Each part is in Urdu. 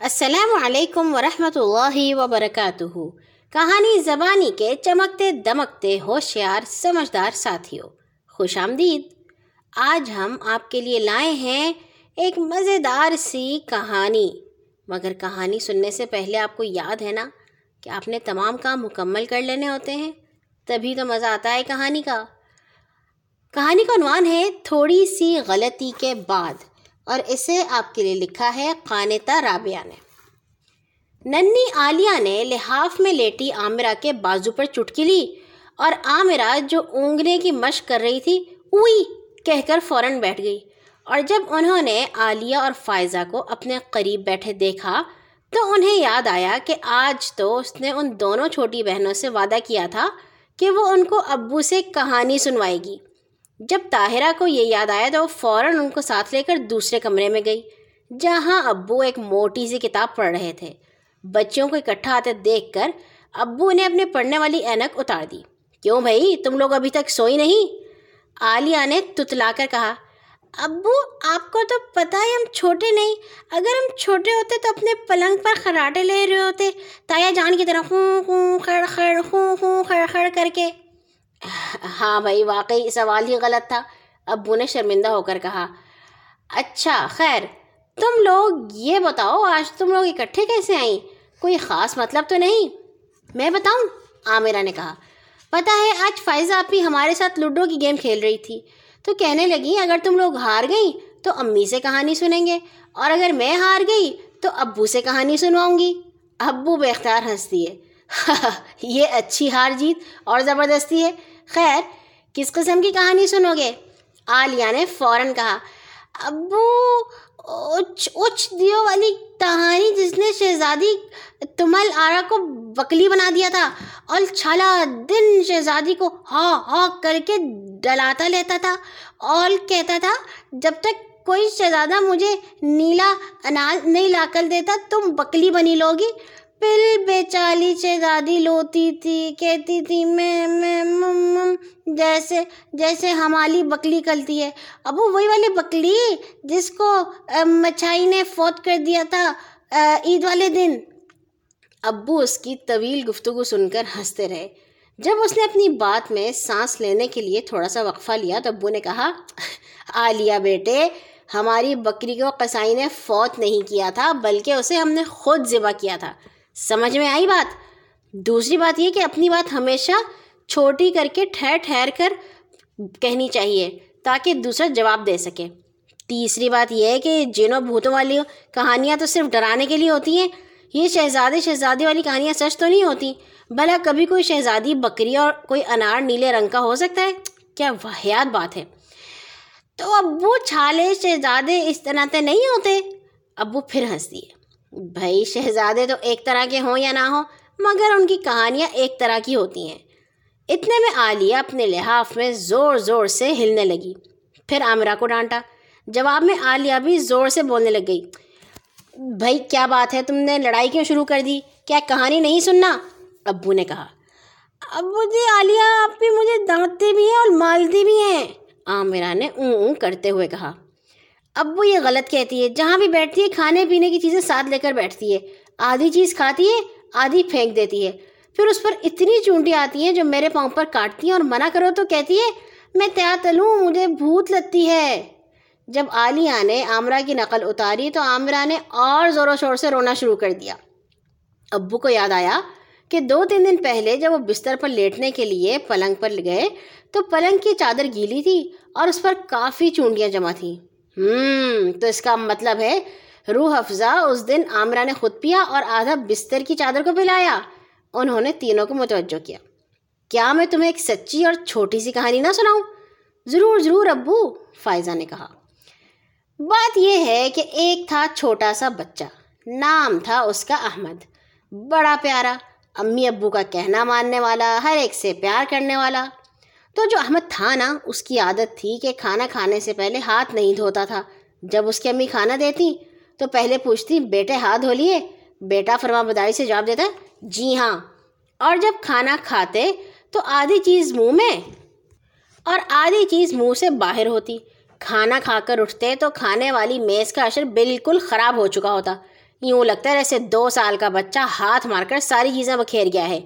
السلام علیکم ورحمۃ اللہ وبرکاتہ کہانی زبانی کے چمکتے دمکتے ہوشیار سمجھدار ساتھیوں خوش آمدید۔ آج ہم آپ کے لیے لائے ہیں ایک مزیدار سی کہانی۔ مگر کہانی سننے سے پہلے آپ کو یاد ہے نا کہ آپ نے تمام کام مکمل کر لینے ہوتے ہیں، تبھی تو مزہ آتا ہے کہانی کا۔ کہانی کا عنوان ہے تھوڑی سی غلطی کے بعد۔ اور اسے آپ کے لیے لکھا ہے قانتا رابعہ نے۔ ننی عالیہ نے لحاف میں لیٹی عامرہ کے بازو پر چٹکی لی اور عامرہ جو اونگنے کی مشق کر رہی تھی، اوئی کہہ کر فوراً بیٹھ گئی۔ اور جب انہوں نے عالیہ اور فائزہ کو اپنے قریب بیٹھے دیکھا، تو انہیں یاد آیا کہ آج تو اس نے ان دونوں چھوٹی بہنوں سے وعدہ کیا تھا کہ وہ ان کو ابو سے کہانی سنوائے گی۔ جب طاہرہ کو یہ یاد آیا تو وہ فوراً ان کو ساتھ لے کر دوسرے کمرے میں گئی، جہاں ابو ایک موٹی سی کتاب پڑھ رہے تھے۔ بچوں کو اکٹھا آتے دیکھ کر ابو نے اپنے پڑھنے والی اینک اتار دی۔ کیوں بھائی، تم لوگ ابھی تک سوئی نہیں؟ عالیہ نے تتلا کر کہا، ابو، آپ کو تو پتہ ہے ہم چھوٹے نہیں۔ اگر ہم چھوٹے ہوتے تو اپنے پلنگ پر خراٹے لے رہے ہوتے، تایا جان کی طرح خوں خوں خڑ خڑ خوں خوں خڑ خڑ کر کے۔ ہاں بھائی، واقعی سوال ہی غلط تھا۔ ابو نے شرمندہ ہو کر کہا اچھا خیر، تم لوگ یہ بتاؤ، آج تم لوگ اکٹھے کیسے آئیں؟ کوئی خاص مطلب تو نہیں؟ میں بتاؤں؟ عامرہ نے کہا، پتہ ہے، آج فائزہ آپی ہمارے ساتھ لوڈو کی گیم کھیل رہی تھی۔ تو کہنے لگی، اگر تم لوگ ہار گئیں تو امی سے کہانی سنیں گے، اور اگر میں ہار گئی تو ابو سے کہانی سنواؤں گی۔ ابو بے اختیار ہنستی ہے۔ یہ اچھی ہار جیت اور زبردستی ہے۔ خیر، کس قسم کی کہانی سنو گے؟ عالیہ نے فوراً کہا، ابو اچ اچ دیو والی کہانی جس نے شہزادی تمل آرا کو بکلی بنا دیا تھا اور چھالا دن شہزادی کو ہا ہا کر کے ڈلاتا لیتا تھا اور کہتا تھا، جب تک کوئی شہزادہ مجھے نیلا اناج نہیں لا کر دیتا، تم بکلی بنی لوگی۔ پل بیچالی شہزادی لوتی تھی، کہتی تھی، میں میں جیسے جیسے ہمالی بکلی کلتی ہے۔ ابو، وہی والی بکلی جس کو مچھائی نے فوت کر دیا تھا عید والے دن۔ ابو اس کی طویل گفتگو سن کر ہنستے رہے۔ جب اس نے اپنی بات میں سانس لینے کے لیے تھوڑا سا وقفہ لیا، تو ابو نے کہا عالیہ بیٹے، ہماری بکری کو قصائی نے فوت نہیں کیا تھا، بلکہ اسے ہم نے خود ذبح کیا تھا۔ سمجھ میں آئی بات؟ دوسری بات یہ کہ اپنی بات ہمیشہ چھوٹی کر کے ٹھہر ٹھہر کر کہنی چاہیے تاکہ دوسرا جواب دے سکے۔ تیسری بات یہ ہے کہ جنوں بھوتوں والی کہانیاں تو صرف ڈرانے کے لیے ہوتی ہیں۔ یہ شہزادے شہزادی والی کہانیاں سچ تو نہیں ہوتی، بھلا کبھی کوئی شہزادی، بکری اور کوئی انار نیلے رنگ کا ہو سکتا ہے؟ کیا واحد بات ہے۔ تو ابو چھالے شہزادے اس طرح سے نہیں ہوتے؟ ابو پھر ہنستی ہے۔ بھائی شہزادے تو ایک طرح کے ہوں یا نہ ہوں، مگر ان کی کہانیاں ایک طرح کی ہوتی ہیں۔ اتنے میں عالیہ اپنے لحاف میں زور زور سے ہلنے لگی۔ پھر عامرہ کو ڈانٹا۔ جواب میں عالیہ بھی زور سے بولنے لگ گئی۔ بھائی، کیا بات ہے؟ تم نے لڑائی کیوں شروع کر دی؟ کیا کہانی نہیں سننا؟ ابو نے کہا۔ ابو جی عالیہ آپ بھی مجھے ڈانٹتے بھی ہیں اور مالتی بھی ہیں۔ عامرہ نے اون اون کرتے ہوئے کہا۔ ابو یہ غلط کہتی ہے، جہاں بھی بیٹھتی ہے، کھانے پینے کی چیزیں ساتھ لے کر بیٹھتی ہے۔ آدھی چیز کھاتی ہے، آدھی پھینک دیتی ہے۔ پھر اس پر اتنی چونٹی آتی ہیں جو میرے پاؤں پر کاٹتی ہیں اور منع کرو تو کہتی ہے، میں تیا تلوں، مجھے بھوت لگتی ہے۔ جب عالیہ نے عامرہ کی نقل اتاری تو عامرہ نے اور زور و شور سے رونا شروع کر دیا۔ ابو کو یاد آیا کہ دو تین دن پہلے جب وہ بستر پر لیٹنے کے لیے پلنگ پر گئے تو پلنگ کی چادر گیلی تھی اور اس پر کافی چونڈیاں جمع تھیں۔ ہوں، تو اس کا مطلب ہے، روح افزا اس دن عامرہ نے خود پیا اور آدھا بستر کی چادر کو پلایا انہوں نے تینوں کو متوجہ کیا۔ کیا میں تمہیں ایک سچی اور چھوٹی سی کہانی نہ سناؤں؟ ضرور ضرور، ابو، فائزہ نے کہا۔ بات یہ ہے کہ ایک تھا چھوٹا سا بچہ۔ نام تھا اس کا احمد۔ بڑا پیارا، امی ابو کا کہنا ماننے والا، ہر ایک سے پیار کرنے والا۔ تو جو احمد تھا نا، اس کی عادت تھی کہ کھانا کھانے سے پہلے ہاتھ نہیں دھوتا تھا۔ جب اس کی امی کھانا دیتی، تو پہلے پوچھتی، بیٹے ہاتھ دھو لیے؟ بیٹا فرما بدائی سے جواب دیتا جی ہاں۔ اور جب کھانا کھاتے، تو آدھی چیز منہ میں اور آدھی چیز منہ سے باہر ہوتی۔ کھانا کھا کر اٹھتے تو کھانے والی میز کا اشر بالکل خراب ہو چکا ہوتا۔ یوں لگتا ہے جیسے دو سال کا بچہ ہاتھ مار کر ساری چیزیں بکھیر گیا ہے۔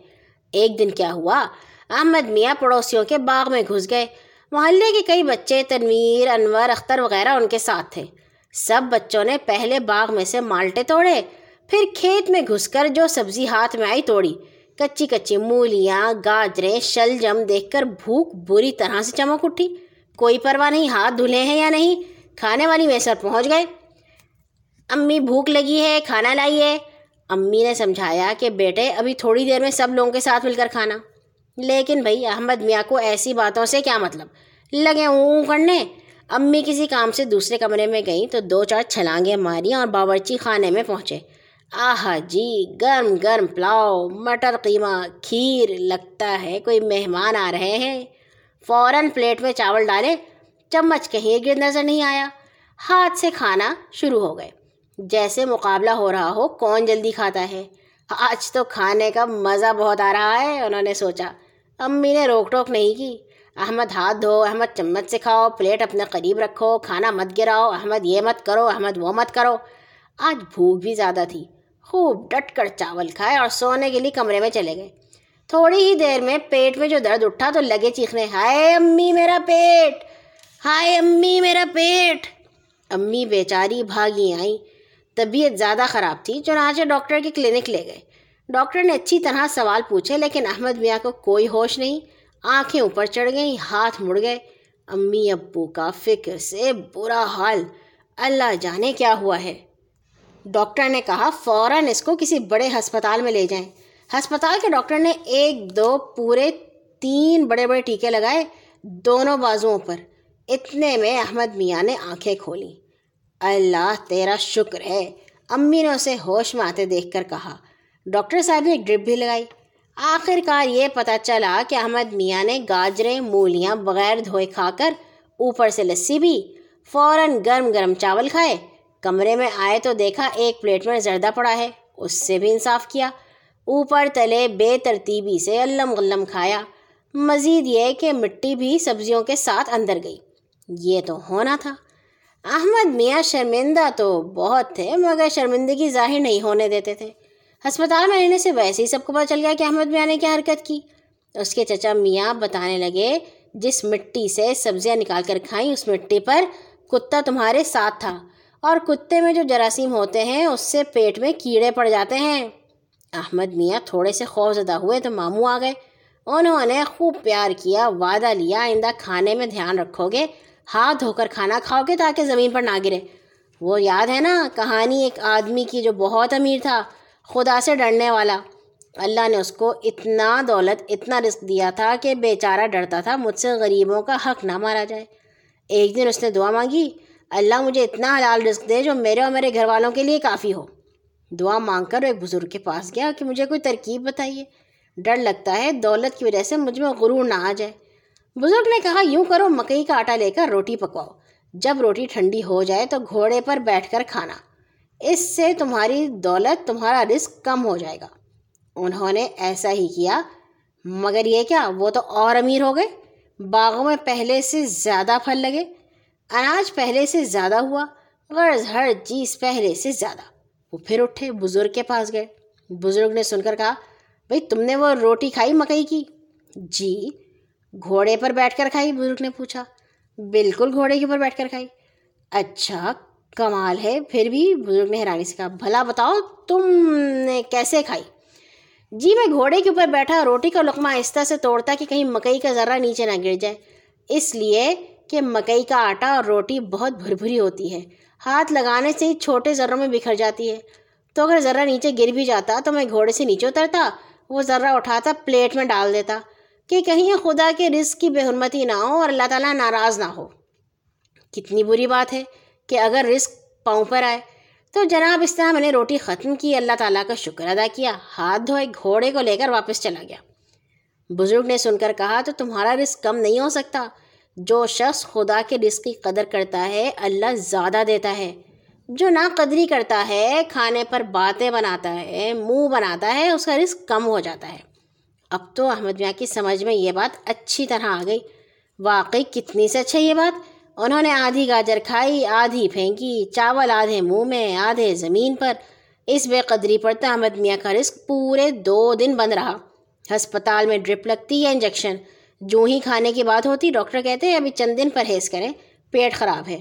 ایک دن کیا ہوا؟ احمد میاں پڑوسیوں کے باغ میں گھس گئے۔ محلے کے کئی بچے، تنویر، انور، اختر وغیرہ ان کے ساتھ تھے۔ سب بچوں نے پہلے باغ میں سے مالٹے توڑے، پھر کھیت میں گھس کر جو سبزی ہاتھ میں آئی توڑی۔ کچی کچی مولیاں، گاجریں شلجم دیکھ کر بھوک بری طرح سے چمک اٹھی۔ کوئی پرواہ نہیں، ہاتھ دھلے ہیں یا نہیں، کھانے والی میسر پہنچ گئے۔ امی بھوک لگی ہے، کھانا لائیے امی نے سمجھایا کہ بیٹے، ابھی تھوڑی دیر میں سب لوگوں کے ساتھ مل کر کھانا۔ لیکن بھائی، احمد میاں کو ایسی باتوں سے کیا مطلب؟ لگے اون کرنے امی کسی کام سے دوسرے کمرے میں گئیں تو دو چار چھلانگیں ماری اور باورچی خانے میں پہنچے۔ آہا جی گرم گرم پلاؤ، مٹر قیمہ، کھیر، لگتا ہے کوئی مہمان آ رہے ہیں۔ فوراً پلیٹ میں چاول ڈالے، چمچ کہیں گر نظر نہیں آیا۔ ہاتھ سے کھانا شروع ہو گئے۔ جیسے مقابلہ ہو رہا ہو، کون جلدی کھاتا ہے؟ آج تو کھانے کا مزہ بہت آ رہا ہے، انہوں نے سوچا۔ امی نے روک ٹوک نہیں کی۔ احمد ہاتھ دھو، احمد چمچ سے کھاؤ، پلیٹ اپنے قریب رکھو، کھانا مت گراؤ، احمد یہ مت کرو، احمد وہ مت کرو۔ آج بھوک بھی زیادہ تھی۔ خوب ڈٹ کر چاول کھائے اور سونے کے لیے کمرے میں چلے گئے۔ تھوڑی ہی دیر میں پیٹ میں جو درد اٹھا تو لگے چیخنے، ہائے امی میرا پیٹ! ہائے امی میرا پیٹ! امی بیچاری بھاگی آئیں۔ طبیعت زیادہ خراب تھی، چنانچہ ڈاکٹر کے کلینک لے گئے۔ ڈاکٹر نے اچھی طرح سوال پوچھے لیکن احمد میاں کو کوئی ہوش نہیں۔ آنکھیں اوپر چڑھ گئیں، ہاتھ مڑ گئے۔ امی ابو کا فکر سے برا حال۔ اللہ جانے کیا ہوا ہے۔ ڈاکٹر نے کہا، فوراً اس کو کسی بڑے ہسپتال میں لے جائیں۔ ہسپتال کے ڈاکٹر نے ایک، دو، پورے تین بڑے بڑے ٹیکے لگائے دونوں بازوؤں پر۔ اتنے میں احمد میاں نے آنکھیں کھولیں اللہ تیرا شکر ہے۔ امی نے اسے ہوش میں آتے دیکھ کر کہا ڈاکٹر صاحب نے ایک ڈرپ بھی لگائی۔ آخر کار یہ پتہ چلا کہ احمد میاں نے گاجریں، مولیاں بغیر دھوئے کھا کر اوپر سے لسی بھی، فوراً گرم گرم چاول کھائے۔ کمرے میں آئے تو دیکھا ایک پلیٹ میں زردہ پڑا ہے۔ اس سے بھی انصاف کیا۔ اوپر تلے بے ترتیبی سے علم غلم کھایا۔ مزید یہ کہ مٹی بھی سبزیوں کے ساتھ اندر گئی۔ یہ تو ہونا تھا۔ احمد میاں شرمندہ تو بہت تھے، مگر شرمندگی ظاہر نہیں ہونے دیتے تھے۔ ہسپتال میں رہنے سے ویسے ہی سب کو پتہ چل گیا کہ احمد میاں نے کیا حرکت کی۔ اس کے چچا میاں بتانے لگے، جس مٹی سے سبزیاں نکال کر کھائیں، اس مٹی پر کتا تمہارے ساتھ تھا۔ اور کتے میں جو جراثیم ہوتے ہیں، اس سے پیٹ میں کیڑے پڑ جاتے ہیں۔ احمد میاں تھوڑے سے خوف زدہ ہوئے تو ماموں آ گئے۔ انہوں نے خوب پیار کیا، وعدہ لیا، آئندہ کھانے میں دھیان رکھو گے، ہاتھ دھو کر کھانا کھاؤ گے تاکہ زمین پر نہ گرے۔ وہ یاد ہے نا، کہانی ایک آدمی کی جو بہت امیر تھا۔ خدا سے ڈرنے والا۔ اللہ نے اس کو اتنا دولت، اتنا رزق دیا تھا کہ بیچارہ ڈرتا تھا، مجھ سے غریبوں کا حق نہ مارا جائے۔ ایک دن اس نے دعا مانگی، اللہ مجھے اتنا حلال رزق دے جو میرے اور میرے گھر والوں کے لیے کافی ہو۔ دعا مانگ کر ایک بزرگ کے پاس گیا کہ مجھے کوئی ترکیب بتائیے۔ ڈر لگتا ہے، دولت کی وجہ سے مجھ میں غرور نہ آ جائے۔ بزرگ نے کہا، یوں کرو، مکئی کا آٹا لے کر روٹی پکواؤ۔ جب روٹی ٹھنڈی ہو جائے تو گھوڑے پر بیٹھ کر کھانا۔ اس سے تمہاری دولت، تمہارا رزق کم ہو جائے گا۔ انہوں نے ایسا ہی کیا۔ مگر یہ کیا، وہ تو اور امیر ہو گئے۔ باغوں میں پہلے سے زیادہ پھل لگے۔ اناج پہلے سے زیادہ ہوا۔ غرض ہر چیز پہلے سے زیادہ۔ وہ پھر اٹھے، بزرگ کے پاس گئے۔ بزرگ نے سن کر کہا بھائی تم نے وہ روٹی کھائی، مکئی کی؟ جی. گھوڑے پر بیٹھ کر کھائی؟ بزرگ نے پوچھا۔ بالکل گھوڑے کے اوپر بیٹھ کر کھائی۔ اچھا کمال ہے، پھر بھی بزرگ نے حیرانی سے کہا، بھلا بتاؤ، تم نے کیسے کھائی؟ جی میں گھوڑے کے اوپر بیٹھا، روٹی کا لقمہ آہستہ سے توڑتا کہ کہیں مکئی کا ذرہ نیچے نہ گر جائے۔ اس لیے کہ مکئی کا آٹا اور روٹی بہت بھربھری ہوتی ہے۔ ہاتھ لگانے سے ہی چھوٹے ذروں میں بکھر جاتی ہے۔ تو اگر ذرہ نیچے گر بھی جاتا تو میں گھوڑے سے نیچے اترتا، وہ ذرہ اٹھاتا، پلیٹ میں ڈال دیتا۔ کہ کہیں خدا کے رزق کی بے حرمتی نہ ہو اور اللہ تعالیٰ ناراض نہ ہو۔ کتنی بری بات ہے۔ کہ اگر رزق پاؤں پر آئے۔ تو جناب، اس طرح میں نے روٹی ختم کی، اللہ تعالیٰ کا شکر ادا کیا، ہاتھ دھوئے، گھوڑے کو لے کر واپس چلا گیا۔ بزرگ نے سن کر کہا، تو تمہارا رزق کم نہیں ہو سکتا۔ جو شخص خدا کے رزق کی قدر کرتا ہے، اللہ زیادہ دیتا ہے۔ جو نا قدری کرتا ہے، کھانے پر باتیں بناتا ہے، منہ بناتا ہے، اس کا رزق کم ہو جاتا ہے۔ اب تو احمد میاں کی سمجھ میں یہ بات اچھی طرح آ گئی۔ واقعی کتنی سے اچھا یہ بات؟ انہوں نے آدھی گاجر کھائی، آدھی پھینکی، چاول آدھے منہ میں، آدھے زمین پر۔ اس بے قدری پر تو احمد میاں کا رزق پورے دو دن بند رہا۔ ہسپتال میں ڈرپ لگتی ہے انجیکشن۔ جو ہی کھانے کی بات ہوتی، ڈاکٹر کہتے ہیں، ابھی چند دن پرہیز کریں، پیٹ خراب ہے۔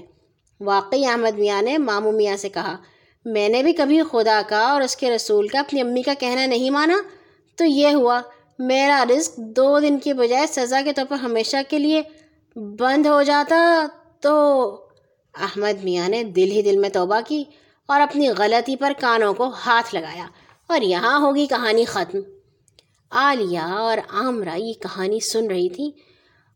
واقعی احمد میاں نے مامو میاں سے کہا، میں نے بھی کبھی خدا کا اور اس کے رسول کا، اپنی امی کا کہنا نہیں مانا۔ تو یہ ہوا، میرا رزق دو دن کی بجائے سزا کے طور پر ہمیشہ کے لیے بند ہو جاتا۔ تو احمد میاں نے دل ہی دل میں توبہ کی اور اپنی غلطی پر کانوں کو ہاتھ لگایا اور یہاں ہوگی کہانی ختم۔ عالیہ اور عامرہ یہ کہانی سن رہی تھی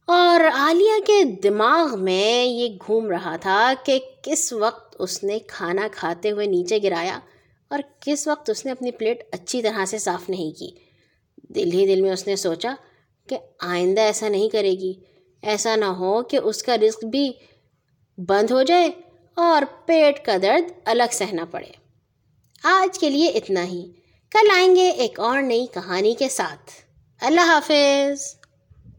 اور عالیہ کے دماغ میں یہ گھوم رہا تھا کہ کس وقت اس نے کھانا کھاتے ہوئے نیچے گرایا اور کس وقت اس نے اپنی پلیٹ اچھی طرح سے صاف نہیں کی۔ دل ہی دل میں اس نے سوچا کہ آئندہ ایسا نہیں کرے گی۔ ایسا نہ ہو کہ اس کا رزق بھی بند ہو جائے اور پیٹ کا درد الگ سہنا پڑے۔ آج کے لیے اتنا ہی۔ کل آئیں گے ایک اور نئی کہانی کے ساتھ۔ اللہ حافظ۔